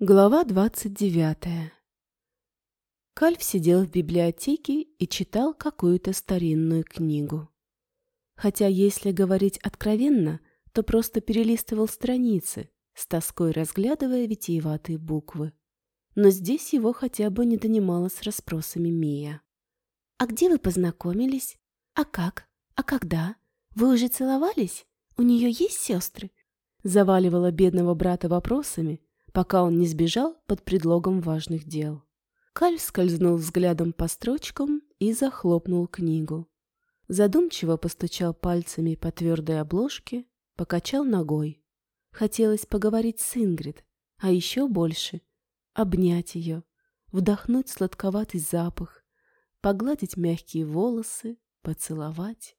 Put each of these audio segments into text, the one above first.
Глава двадцать девятая Кальф сидел в библиотеке и читал какую-то старинную книгу. Хотя, если говорить откровенно, то просто перелистывал страницы, с тоской разглядывая витиеватые буквы. Но здесь его хотя бы не донимало с расспросами Мия. «А где вы познакомились? А как? А когда? Вы уже целовались? У нее есть сестры?» Заваливала бедного брата вопросами, пока он не сбежал под предлогом важных дел. Каль скользнул взглядом по строчкам и захлопнул книгу. Задумчиво постучал пальцами по твердой обложке, покачал ногой. Хотелось поговорить с Ингрид, а еще больше — обнять ее, вдохнуть сладковатый запах, погладить мягкие волосы, поцеловать.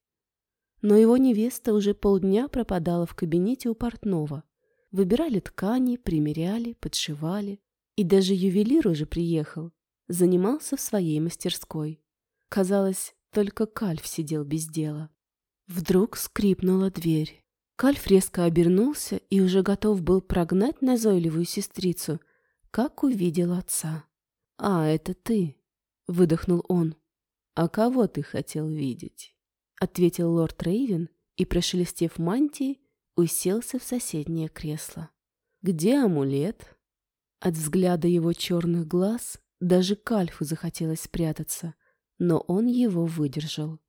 Но его невеста уже полдня пропадала в кабинете у портного, Выбирали ткани, примеряли, подшивали. И даже ювелир уже приехал, занимался в своей мастерской. Казалось, только Кальф сидел без дела. Вдруг скрипнула дверь. Кальф резко обернулся и уже готов был прогнать назойливую сестрицу, как увидел отца. «А, это ты!» — выдохнул он. «А кого ты хотел видеть?» — ответил лорд Рейвен и, прошелестев мантией, уселся в соседнее кресло. «Где амулет?» От взгляда его черных глаз даже Кальфу захотелось спрятаться, но он его выдержал.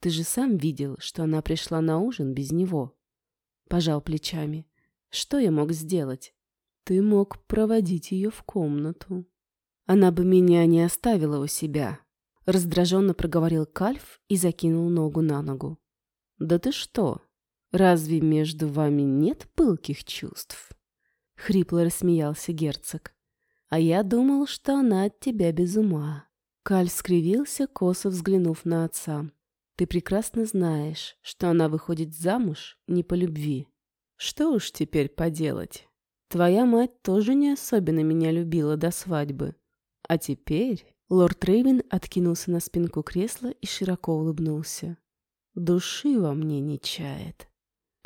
«Ты же сам видел, что она пришла на ужин без него». Пожал плечами. «Что я мог сделать?» «Ты мог проводить ее в комнату». «Она бы меня не оставила у себя», — раздраженно проговорил Кальф и закинул ногу на ногу. «Да ты что? Разве между вами нет пылких чувств? Хрипло рассмеялся герцог. А я думал, что она от тебя без ума. Каль скривился, косо взглянув на отца. Ты прекрасно знаешь, что она выходит замуж не по любви. Что уж теперь поделать? Твоя мать тоже не особенно меня любила до свадьбы. А теперь... Лорд Рейвен откинулся на спинку кресла и широко улыбнулся. Души во мне не чает.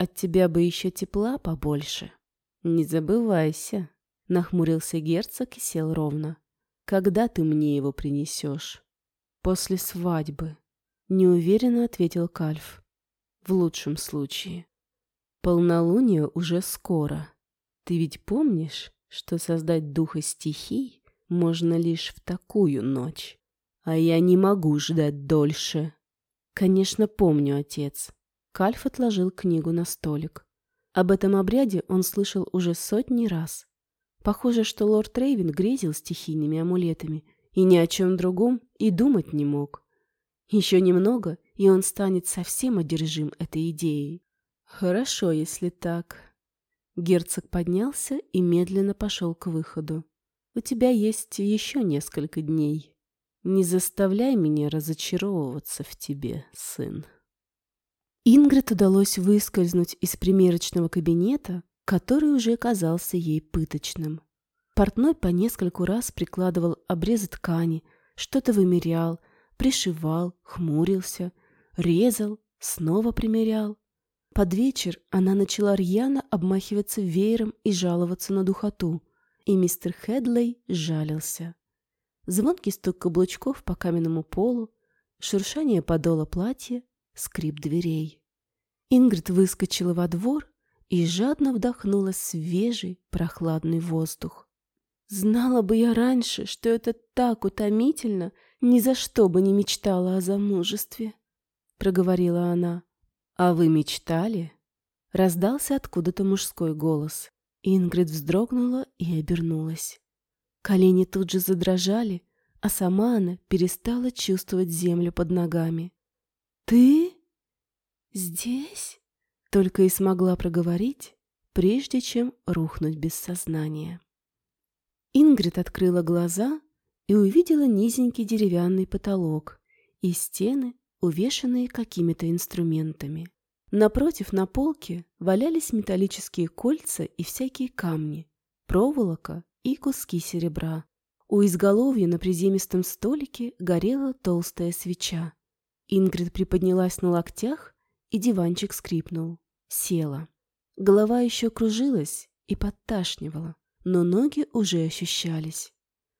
От тебя бы еще тепла побольше. Не забывайся, — нахмурился герцог и сел ровно. Когда ты мне его принесешь? После свадьбы, — неуверенно ответил Кальф. В лучшем случае. Полнолуние уже скоро. Ты ведь помнишь, что создать духа стихий можно лишь в такую ночь? А я не могу ждать дольше. Конечно, помню, отец. Кальф отложил книгу на столик. Об этом обряде он слышал уже сотни раз. Похоже, что лорд Рейвен грезил стихийными амулетами и ни о чем другом и думать не мог. Еще немного, и он станет совсем одержим этой идеей. Хорошо, если так. Герцог поднялся и медленно пошел к выходу. У тебя есть еще несколько дней. Не заставляй меня разочаровываться в тебе, сын. Ингрид удалось выскользнуть из примерочного кабинета, который уже казался ей пыточным. Портной по нескольку раз прикладывал обрезы ткани, что-то вымерял, пришивал, хмурился, резал, снова примерял. Под вечер она начала рьяно обмахиваться веером и жаловаться на духоту, и мистер Хедлей жалился. Звонкий стук каблучков по каменному полу, шуршание подола платья, скрип дверей. Ингрид выскочила во двор и жадно вдохнула свежий прохладный воздух. Знала бы я раньше, что это так утомительно, ни за что бы не мечтала о замужестве, проговорила она. А вы мечтали? Раздался откуда-то мужской голос. Ингрид вздрогнула и обернулась. Колени тут же задрожали, а сама она перестала чувствовать землю под ногами. «Ты здесь?» Только и смогла проговорить, прежде чем рухнуть без сознания. Ингрид открыла глаза и увидела низенький деревянный потолок и стены, увешанные какими-то инструментами. Напротив на полке валялись металлические кольца и всякие камни, проволока и куски серебра. У изголовья на приземистом столике горела толстая свеча. Ингрид приподнялась на локтях, и диванчик скрипнул. Села. Голова еще кружилась и подташнивала. но ноги уже ощущались.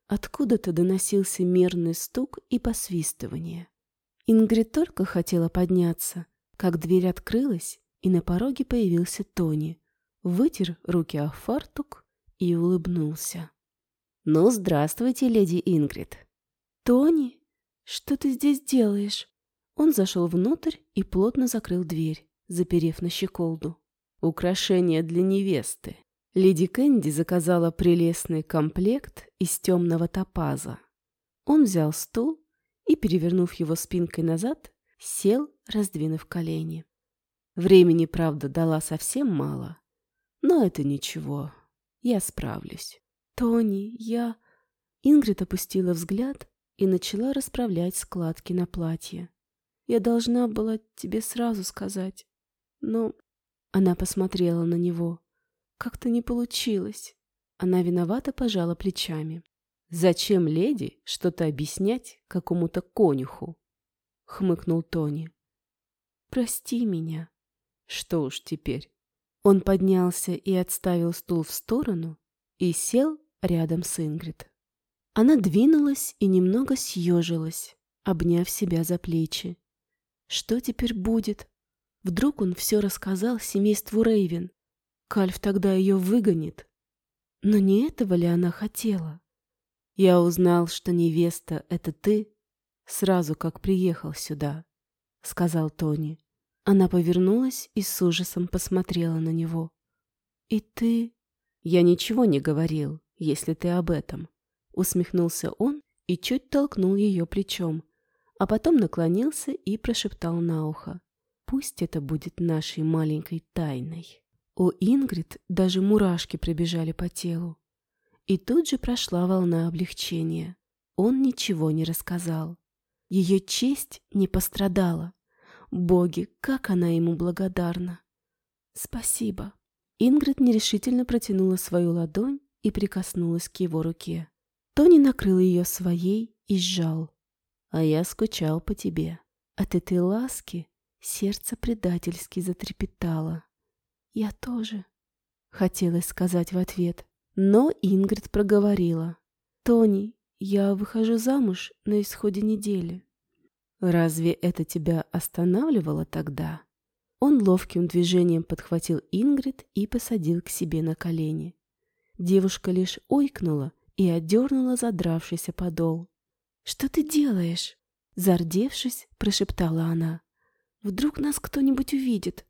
Откуда-то доносился мерный стук и посвистывание. Ингрид только хотела подняться, как дверь открылась, и на пороге появился Тони, вытер руки о фартук и улыбнулся. «Ну, здравствуйте, леди Ингрид!» «Тони, что ты здесь делаешь?» Он зашел внутрь и плотно закрыл дверь, заперев на щеколду. «Украшение для невесты». Леди Кэнди заказала прелестный комплект из темного топаза. Он взял стул и, перевернув его спинкой назад, сел, раздвинув колени. Времени, правда, дала совсем мало, но это ничего, я справлюсь. «Тони, я...» Ингрид опустила взгляд и начала расправлять складки на платье. «Я должна была тебе сразу сказать, но...» Она посмотрела на него. «Как-то не получилось». Она виновато пожала плечами. «Зачем леди что-то объяснять какому-то конюху?» — хмыкнул Тони. «Прости меня». «Что уж теперь?» Он поднялся и отставил стул в сторону и сел рядом с Ингрид. Она двинулась и немного съежилась, обняв себя за плечи. Что теперь будет? Вдруг он все рассказал семейству Рейвен. Кальф тогда ее выгонит. Но не этого ли она хотела? Я узнал, что невеста — это ты, сразу как приехал сюда, — сказал Тони. Она повернулась и с ужасом посмотрела на него. «И ты...» «Я ничего не говорил, если ты об этом», — усмехнулся он и чуть толкнул ее плечом, а потом наклонился и прошептал на ухо. «Пусть это будет нашей маленькой тайной». У Ингрид даже мурашки пробежали по телу. И тут же прошла волна облегчения. Он ничего не рассказал. Ее честь не пострадала. Боги, как она ему благодарна. Спасибо. Ингрид нерешительно протянула свою ладонь и прикоснулась к его руке. Тони накрыл ее своей и сжал. А я скучал по тебе. От этой ласки сердце предательски затрепетало. Я тоже. Хотелось сказать в ответ, но Ингрид проговорила. «Тони, я выхожу замуж на исходе недели. Разве это тебя останавливало тогда? Он ловким движением подхватил Ингрид и посадил к себе на колени. Девушка лишь ойкнула и отдернула задравшийся подол. «Что ты делаешь?» Зардевшись, прошептала она. «Вдруг нас кто-нибудь увидит?»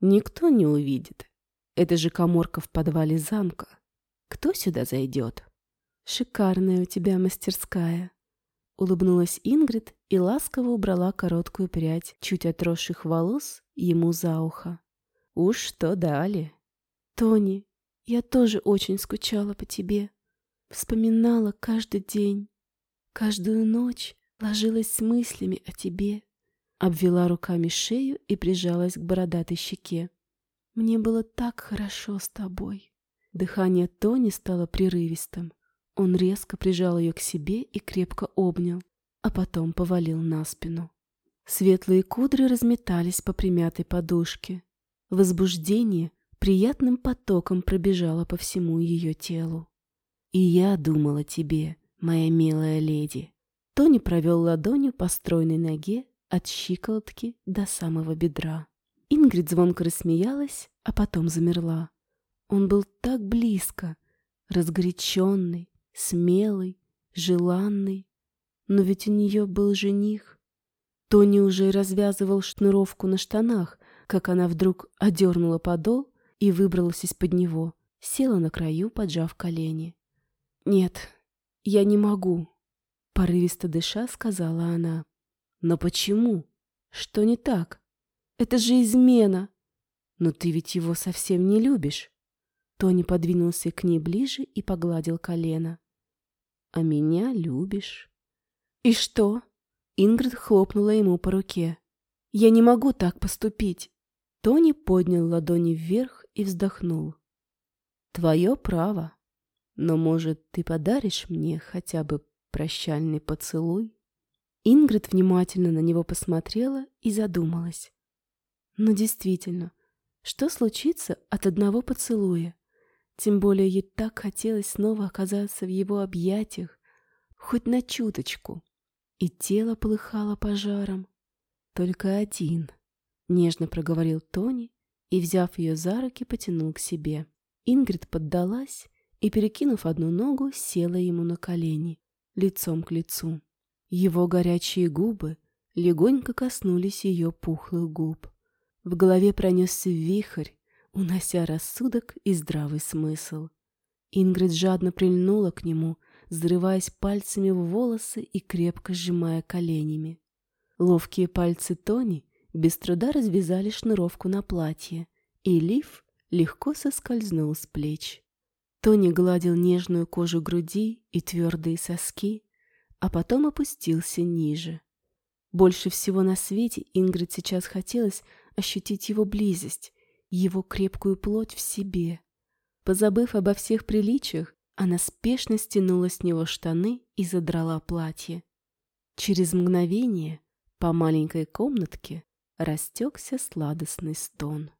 «Никто не увидит. Это же коморка в подвале замка. Кто сюда зайдет?» «Шикарная у тебя мастерская», Улыбнулась Ингрид и ласково убрала короткую прядь чуть отросших волос ему за ухо. «Уж что дали!» «Тони, я тоже очень скучала по тебе. Вспоминала каждый день. Каждую ночь ложилась с мыслями о тебе». Обвела руками шею и прижалась к бородатой щеке. «Мне было так хорошо с тобой». Дыхание Тони стало прерывистым. Он резко прижал ее к себе и крепко обнял, а потом повалил на спину. Светлые кудри разметались по примятой подушке. Возбуждение приятным потоком пробежало по всему ее телу. «И я думала тебе, моя милая леди». Тони провел ладонью по стройной ноге от щиколотки до самого бедра. Ингрид звонко рассмеялась, а потом замерла. Он был так близко, разгоряченный, смелый, желанный. Но ведь у нее был жених. Тони уже развязывал шнуровку на штанах, как она вдруг одернула подол и выбралась из-под него, села на краю, поджав колени. «Нет, я не могу», — порывисто дыша сказала она. «Но почему? Что не так? Это же измена!» «Но ты ведь его совсем не любишь!» Тони подвинулся к ней ближе и погладил колено а меня любишь». «И что?» Ингрид хлопнула ему по руке. «Я не могу так поступить». Тони поднял ладони вверх и вздохнул. «Твое право. Но, может, ты подаришь мне хотя бы прощальный поцелуй?» Ингрид внимательно на него посмотрела и задумалась. «Ну, действительно, что случится от одного поцелуя? Тем более ей так хотелось снова оказаться в его объятиях, хоть на чуточку. И тело полыхало пожаром. Только один, нежно проговорил Тони и, взяв ее за руки, потянул к себе. Ингрид поддалась и, перекинув одну ногу, села ему на колени, лицом к лицу. Его горячие губы легонько коснулись ее пухлых губ. В голове пронесся вихрь, унося рассудок и здравый смысл. Ингрид жадно прильнула к нему, взрываясь пальцами в волосы и крепко сжимая коленями. Ловкие пальцы Тони без труда развязали шнуровку на платье, и лиф легко соскользнул с плеч. Тони гладил нежную кожу груди и твердые соски, а потом опустился ниже. Больше всего на свете Ингрид сейчас хотелось ощутить его близость, его крепкую плоть в себе. Позабыв обо всех приличиях, она спешно стянула с него штаны и задрала платье. Через мгновение по маленькой комнатке растекся сладостный стон.